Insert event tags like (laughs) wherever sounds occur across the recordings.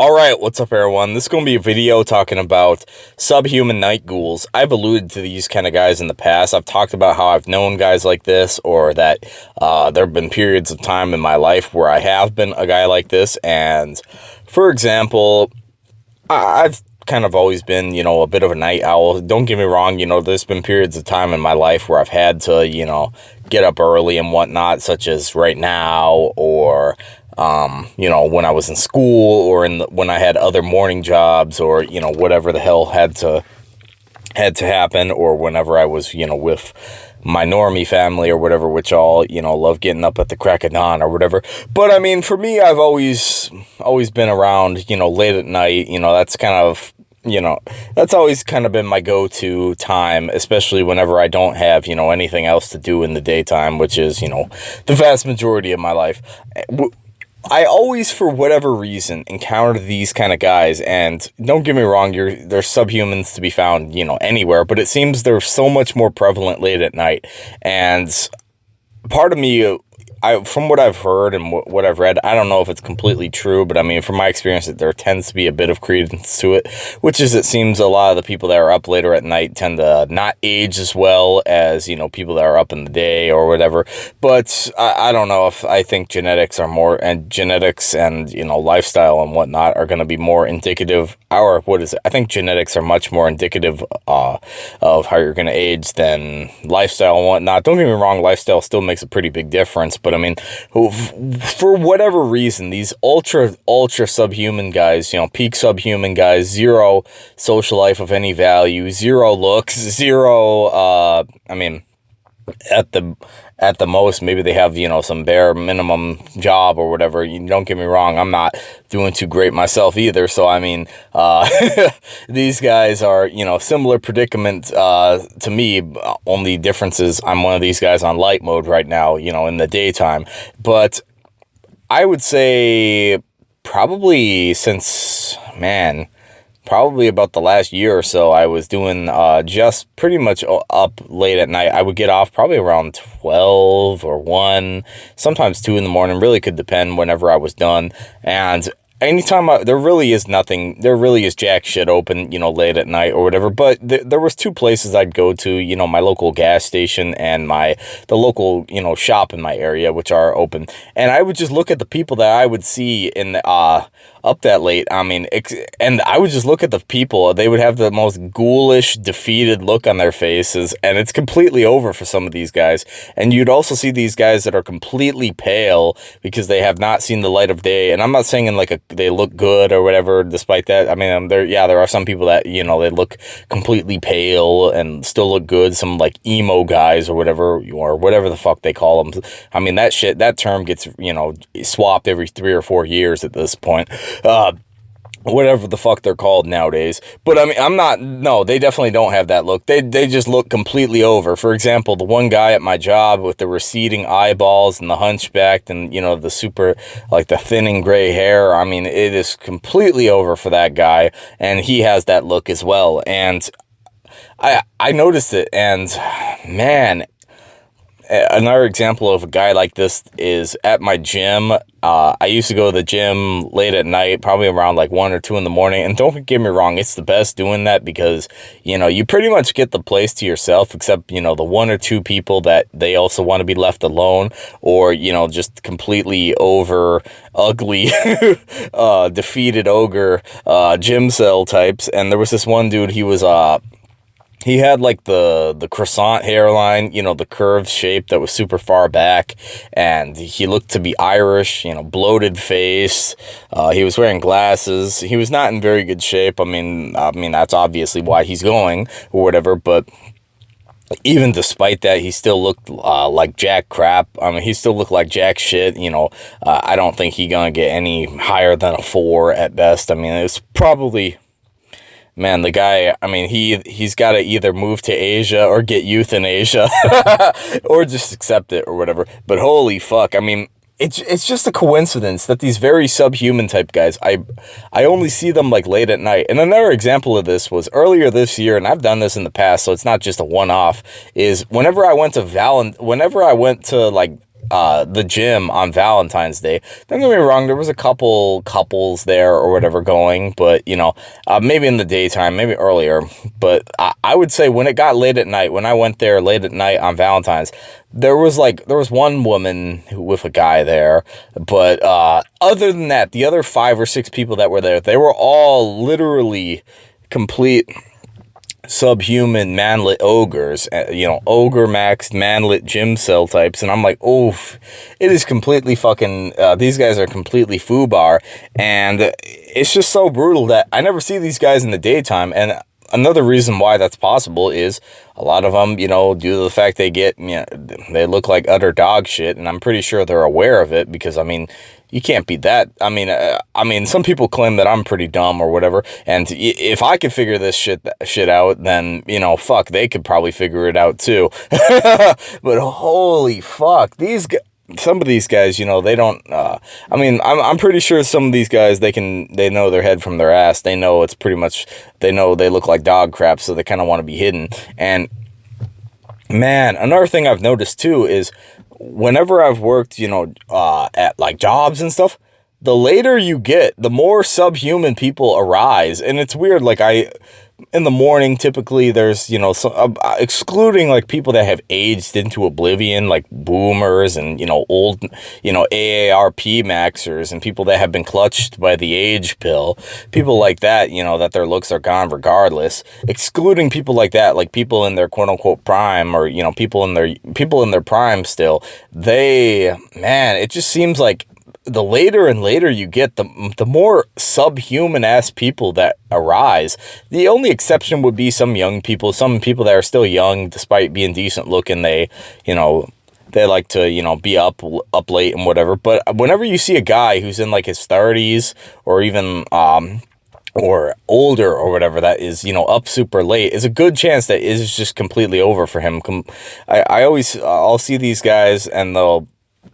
Alright, what's up everyone? This is going to be a video talking about subhuman night ghouls. I've alluded to these kind of guys in the past. I've talked about how I've known guys like this or that uh, there have been periods of time in my life where I have been a guy like this. And for example, I've kind of always been, you know, a bit of a night owl. Don't get me wrong, you know, there's been periods of time in my life where I've had to, you know, get up early and whatnot, such as right now or um, you know, when I was in school or in the, when I had other morning jobs or, you know, whatever the hell had to, had to happen or whenever I was, you know, with my normie family or whatever, which all, you know, love getting up at the crack of dawn or whatever. But I mean, for me, I've always, always been around, you know, late at night, you know, that's kind of, you know, that's always kind of been my go-to time, especially whenever I don't have, you know, anything else to do in the daytime, which is, you know, the vast majority of my life. I always, for whatever reason, encounter these kind of guys, and don't get me wrong, you're there's subhumans to be found, you know, anywhere, but it seems they're so much more prevalent late at night, and part of me I from what I've heard and what I've read, I don't know if it's completely true, but I mean, from my experience, that there tends to be a bit of credence to it, which is it seems a lot of the people that are up later at night tend to not age as well as, you know, people that are up in the day or whatever. But I, I don't know if I think genetics are more, and genetics and, you know, lifestyle and whatnot are going to be more indicative, or what is it? I think genetics are much more indicative uh, of how you're going to age than lifestyle and whatnot. Don't get me wrong, lifestyle still makes a pretty big difference, but but I mean, for whatever reason, these ultra, ultra subhuman guys, you know, peak subhuman guys, zero social life of any value, zero looks, (laughs) zero, uh, I mean, at the at the most maybe they have you know some bare minimum job or whatever. You don't get me wrong i'm not doing too great myself either. So i mean uh, (laughs) these guys are you know similar predicament uh, to me only difference is i'm one of these guys on light mode right now you know in the daytime. But i would say probably since man probably about the last year or so, I was doing uh, just pretty much up late at night. I would get off probably around 12 or 1, sometimes 2 in the morning, really could depend whenever I was done. And anytime I, there really is nothing, there really is jack shit open, you know, late at night or whatever. But th there was two places I'd go to, you know, my local gas station and my, the local, you know, shop in my area, which are open. And I would just look at the people that I would see in, the, uh, up that late. I mean, and I would just look at the people. They would have the most ghoulish, defeated look on their faces, and it's completely over for some of these guys. And you'd also see these guys that are completely pale because they have not seen the light of day. And I'm not saying in like a they look good or whatever. Despite that, I mean, um, there yeah, there are some people that you know they look completely pale and still look good. Some like emo guys or whatever you or whatever the fuck they call them. I mean, that shit that term gets you know swapped every three or four years at this point uh, whatever the fuck they're called nowadays. But I mean, I'm not, no, they definitely don't have that look. They, they just look completely over. For example, the one guy at my job with the receding eyeballs and the hunchback and, you know, the super, like the thinning gray hair. I mean, it is completely over for that guy. And he has that look as well. And I, I noticed it and (sighs) man, another example of a guy like this is at my gym. Uh, I used to go to the gym late at night, probably around like 1 or 2 in the morning. And don't get me wrong, it's the best doing that because, you know, you pretty much get the place to yourself except, you know, the one or two people that they also want to be left alone or, you know, just completely over ugly, (laughs) uh, defeated ogre, uh, gymcel types. And there was this one dude, he was, uh, he had like the the croissant hairline, you know, the curved shape that was super far back, and he looked to be Irish, you know, bloated face. Uh, he was wearing glasses. He was not in very good shape. I mean, I mean that's obviously why he's going or whatever. But even despite that, he still looked uh, like jack crap. I mean, he still looked like jack shit. You know, uh, I don't think he gonna get any higher than a four at best. I mean, it's probably man, the guy, I mean, he, he's got to either move to Asia or get euthanasia (laughs) or just accept it or whatever. But holy fuck, I mean, it's, it's just a coincidence that these very subhuman type guys, I, I only see them like late at night. And another example of this was earlier this year, and I've done this in the past, so it's not just a one-off, is whenever I went to Valent, whenever I went to like uh, the gym on Valentine's Day. Don't get me wrong, there was a couple couples there or whatever going, but, you know, uh, maybe in the daytime, maybe earlier. But I, I would say when it got late at night, when I went there late at night on Valentine's, there was like, there was one woman with a guy there, but uh, other than that, the other five or six people that were there, they were all literally complete subhuman manlet ogres, uh, you know, ogre maxed manlet gymcel types. And I'm like, oof, it is completely fucking, uh, these guys are completely FUBAR. And it's just so brutal that I never see these guys in the daytime. And another reason why that's possible is a lot of them, you know, due to the fact they get, you know, they look like utter dog shit. And I'm pretty sure they're aware of it because, I mean, you can't beat that. I mean, uh, I mean, some people claim that I'm pretty dumb or whatever, and if I could figure this shit shit out, then you know, fuck, they could probably figure it out too. (laughs) but holy fuck, these some of these guys, you know, they don't, uh, I mean, I'm, I'm pretty sure some of these guys, they can, they know their head from their ass. They know it's pretty much, they know they look like dog crap, so they kind of want to be hidden. And man, another thing I've noticed too is whenever I've worked, you know, uh, at like jobs and stuff, the later you get, the more subhuman people arise. And it's weird. Like I, in the morning, typically there's, you know, so, uh, uh, excluding like people that have aged into oblivion, like boomers and, you know, old, you know, AARP maxers and people that have been clutched by the age pill, people like that, you know, that their looks are gone regardless, excluding people like that, like people in their quote unquote prime or, you know, people in their, people in their prime still, they, man, it just seems like the later and later you get, the, the more subhuman ass people that arise. The only exception would be some young people, some people that are still young, despite being decent looking. They, you know, they like to, you know, be up, up late and whatever. But whenever you see a guy who's in like his 30s or even, um, or older or whatever that is, you know, up super late is a good chance that is just completely over for him. I, I always, I'll see these guys and they'll,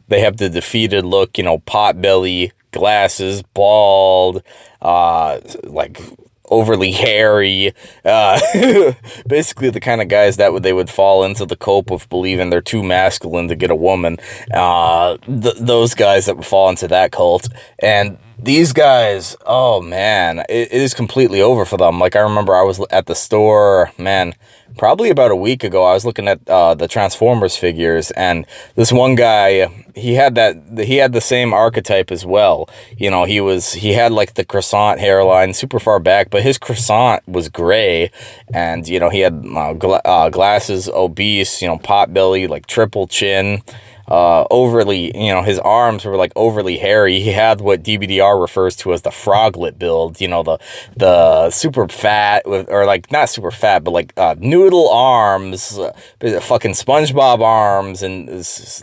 they have the defeated look, you know, pot belly, glasses, bald, uh, like overly hairy, uh, (laughs) basically the kind of guys that would, they would fall into the cope of believing they're too masculine to get a woman. Uh, th those guys that would fall into that cult. And these guys, oh man, it, it is completely over for them. Like I remember I was at the store, man, probably about a week ago, I was looking at uh, the Transformers figures, and this one guy, he had that, he had the same archetype as well. You know, he was, he had like the croissant hairline super far back, but his croissant was gray, and, you know, he had uh, gla uh, glasses, obese, you know, pot belly, like triple chin, uh, overly, you know, his arms were like overly hairy. He had what DBDR refers to as the froglet build, you know, the, the super fat with, or like not super fat, but like, uh, noodle arms, uh, fucking SpongeBob arms and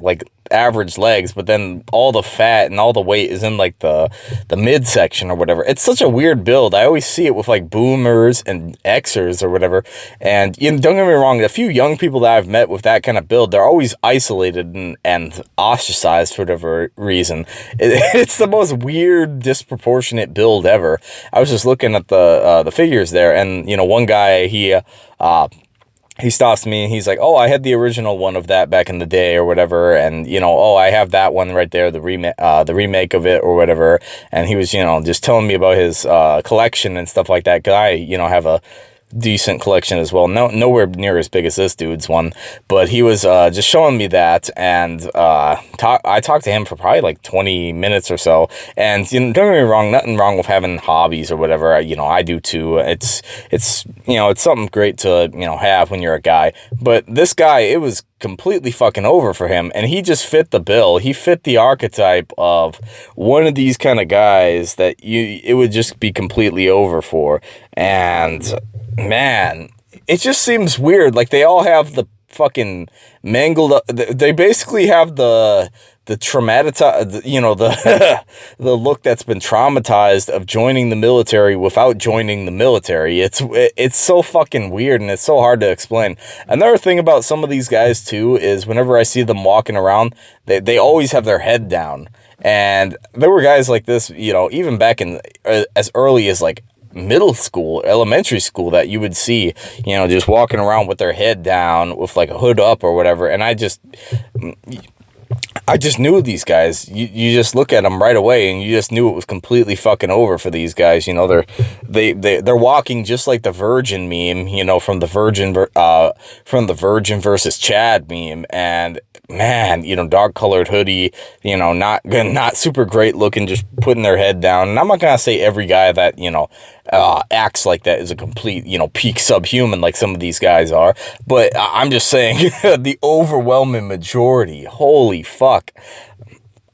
like average legs, but then all the fat and all the weight is in like the the midsection or whatever. It's such a weird build. I always see it with like boomers and Xers or whatever. And you know, don't get me wrong, the few young people that I've met with that kind of build, they're always isolated and, and ostracized for whatever reason. It, (laughs) it's the most weird, disproportionate build ever. I was just looking at the uh, the figures there, and you know, one guy he uh, he stops me and he's like, oh, I had the original one of that back in the day or whatever. And, you know, oh, I have that one right there, the remake, uh, the remake of it or whatever. And he was, you know, just telling me about his, uh, collection and stuff like that. Cause I, you know, have a, decent collection as well. No, nowhere near as big as this dude's one, but he was uh, just showing me that, and uh, talk, I talked to him for probably like 20 minutes or so. And you know, don't get me wrong, nothing wrong with having hobbies or whatever. You know, I do too. It's it's you know it's something great to you know have when you're a guy. But this guy, it was completely fucking over for him, and he just fit the bill. He fit the archetype of one of these kind of guys that you it would just be completely over for, and man, it just seems weird. Like they all have the fucking mangled. They basically have the the traumatized, you know, the (laughs) the look that's been traumatized of joining the military without joining the military. It's it's so fucking weird and it's so hard to explain. Another thing about some of these guys too is whenever I see them walking around, they they always have their head down. And there were guys like this, you know, even back in uh, as early as like middle school, elementary school that you would see, you know, just walking around with their head down with like a hood up or whatever. And I just, I just knew these guys. You, you just look at them right away and you just knew it was completely fucking over for these guys. You know, they're, they, they, they're walking just like the Virgin meme, you know, from the Virgin, uh, from the Virgin versus Chad meme. And man, you know, dark colored hoodie, you know, not, (laughs) not super great looking, just putting their head down. And I'm not going to say every guy that, you know, uh, acts like that is a complete, you know, peak subhuman like some of these guys are. But I'm just saying (laughs) the overwhelming majority, holy fuck,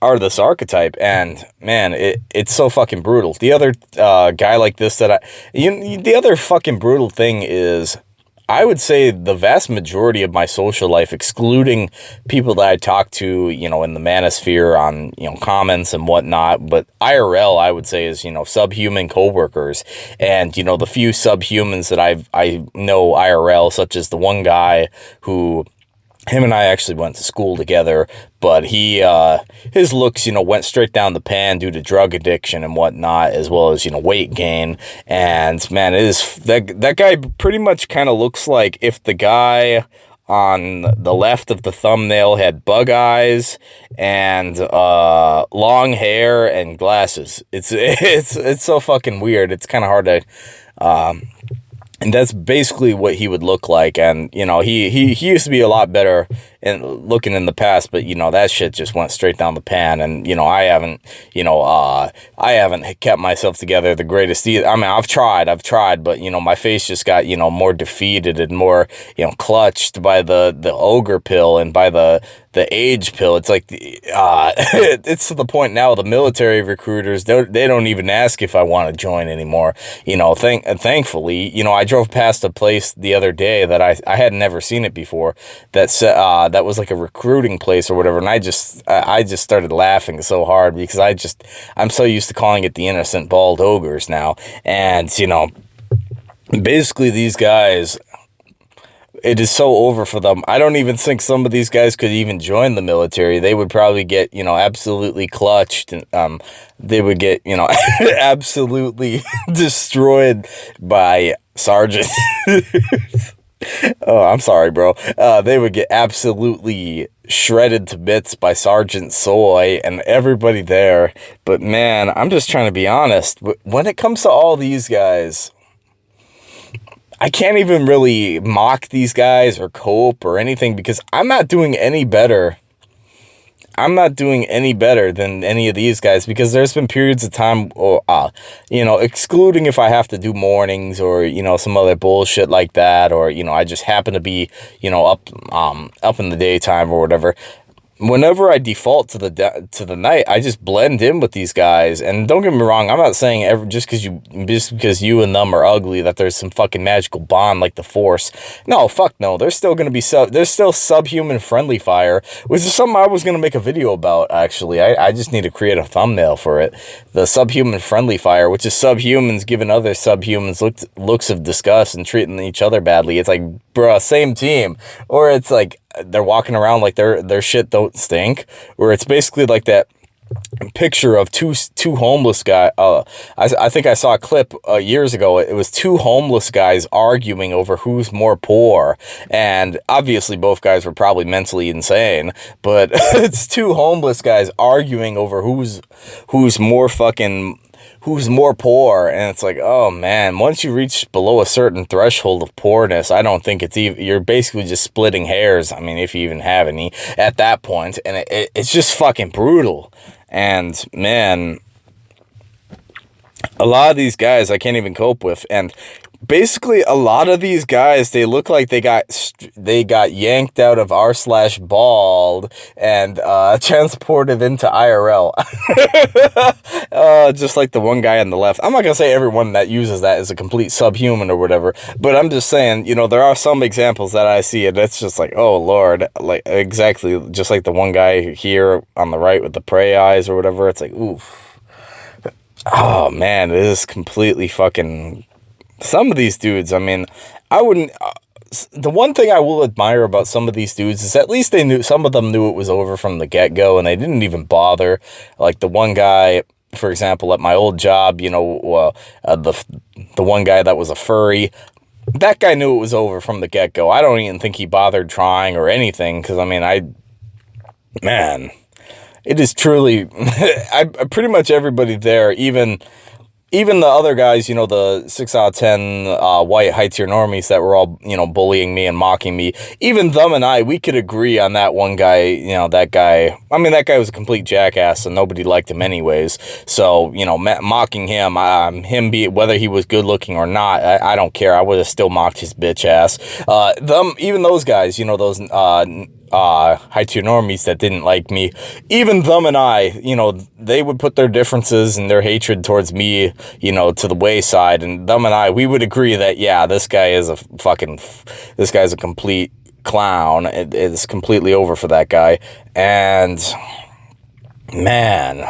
are this archetype. And man, it, it's so fucking brutal. The other uh, guy like this that I, you, the other fucking brutal thing is I would say the vast majority of my social life, excluding people that I talk to, you know, in the manosphere on, you know, comments and whatnot, but IRL, I would say is, you know, subhuman coworkers. And, you know, the few subhumans that I've, I know IRL, such as the one guy who him and I actually went to school together, but he, uh, his looks, you know, went straight down the pan due to drug addiction and whatnot, as well as, you know, weight gain. And man, it is, that, that guy pretty much kind of looks like if the guy on the left of the thumbnail had bug eyes and, uh, long hair and glasses. It's, (laughs) it's, it's so fucking weird. It's kind of hard to, um, and that's basically what he would look like. And, you know, he, he, he used to be a lot better in looking in the past, but, you know, that shit just went straight down the pan. And, you know, I haven't, you know, uh, I haven't kept myself together the greatest either. I mean, I've tried, I've tried, but, you know, my face just got, you know, more defeated and more, you know, clutched by the, the ogre pill and by the, the age pill. It's like, uh, (laughs) it's to the point now the military recruiters, they, they don't even ask if I want to join anymore. You know, thank, thankfully, you know, I drove past a place the other day that I, I had never seen it before that, uh, that was like a recruiting place or whatever. And I just, I just started laughing so hard because I just, I'm so used to calling it the innocent bald ogres now. And, you know, basically these guys it is so over for them. I don't even think some of these guys could even join the military. They would probably get, you know, absolutely clutched. And, um, they would get, you know, (laughs) absolutely (laughs) destroyed by sergeants. (laughs) oh, I'm sorry, bro. Uh, they would get absolutely shredded to bits by Sergeant Soy and everybody there. But man, I'm just trying to be honest. When it comes to all these guys, I can't even really mock these guys or cope or anything because I'm not doing any better. I'm not doing any better than any of these guys because there's been periods of time, or, uh, you know, excluding if I have to do mornings or, you know, some other bullshit like that, or, you know, I just happen to be, you know, up, um, up in the daytime or whatever whenever I default to the to the night, I just blend in with these guys. And don't get me wrong, I'm not saying ever just because you just because you and them are ugly that there's some fucking magical bond like the Force. No, fuck no. There's still gonna be sub. There's still subhuman friendly fire, which is something I was gonna make a video about. Actually, I I just need to create a thumbnail for it. The subhuman friendly fire, which is subhumans giving other subhumans looks looks of disgust and treating each other badly. It's like, bruh, same team, or it's like they're walking around like their their shit don't stink, where it's basically like that picture of two two homeless guy. Uh, I I think I saw a clip uh, years ago. It was two homeless guys arguing over who's more poor, and obviously both guys were probably mentally insane. But (laughs) it's two homeless guys arguing over who's who's more fucking who's more poor? And it's like oh man once you reach below a certain threshold of poorness i don't think it's even you're basically just splitting hairs i mean if you even have any at that point. And it, it, it's just fucking brutal. And man a lot of these guys i can't even cope with. And basically a lot of these guys they look like they got they got yanked out of r slash bald and uh (laughs) transported into irl (laughs) uh just like the one guy on the left. I'm not gonna say everyone that uses that is a complete subhuman or whatever but i'm just saying you know there are some examples that i see and it's just like oh lord like exactly just like the one guy here on the right with the prey eyes or whatever it's like oof. Oh man it is completely fucking some of these dudes, I mean, I wouldn't. Uh, the one thing I will admire about some of these dudes is at least they knew some of them knew it was over from the get go, and they didn't even bother. Like the one guy, for example, at my old job, you know, uh, uh, the the one guy that was a furry. That guy knew it was over from the get go. I don't even think he bothered trying or anything because I mean, I man it is truly, (laughs) I, pretty much everybody there, even even the other guys, you know, the six out of 10 uh, white high tier normies that were all, you know, bullying me and mocking me, even them and I, we could agree on that one guy, you know, that guy, I mean, that guy was a complete jackass and nobody liked him anyways. So, you know, mocking him, um, him be, whether he was good looking or not, I, I don't care. I would have still mocked his bitch ass. Uh, them, even those guys, you know, those, uh, uh, high tier normies that didn't like me, even them and I, you know, they would put their differences and their hatred towards me, you know, to the wayside. And them and I, we would agree that, yeah, this guy is a fucking, this guy's a complete clown. It is completely over for that guy. And man,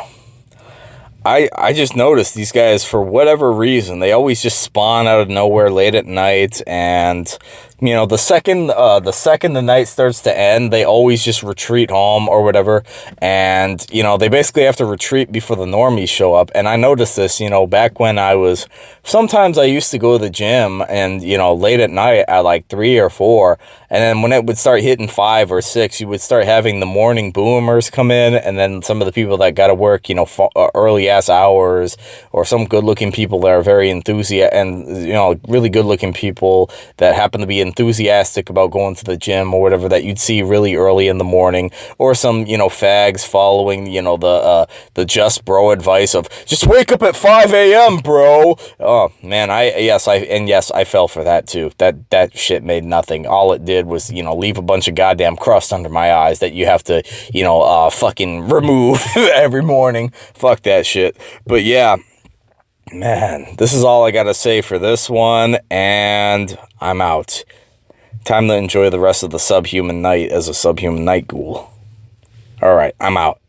I, I just noticed these guys, for whatever reason, they always just spawn out of nowhere late at night and you know, the second, uh, the second the night starts to end, they always just retreat home or whatever. And, you know, they basically have to retreat before the normies show up. And I noticed this, you know, back when I was, sometimes I used to go to the gym and, you know, late at night at like three or four. And then when it would start hitting five or six, you would start having the morning boomers come in. And then some of the people that got to work, you know, uh, early ass hours or some good looking people that are very enthusiastic and, you know, really good looking people that happen to be in enthusiastic about going to the gym or whatever that you'd see really early in the morning or some, you know, fags following, you know, the, uh, the just bro advice of just wake up at 5 a.m. bro. Oh man, I, yes, I, and yes, I fell for that too. That, that shit made nothing. All it did was, you know, leave a bunch of goddamn crust under my eyes that you have to, you know, uh, fucking remove (laughs) every morning. Fuck that shit. But yeah, man, this is all I got to say for this one, and I'm out. Time to enjoy the rest of the subhuman night as a subhuman night ghoul. Alright, I'm out.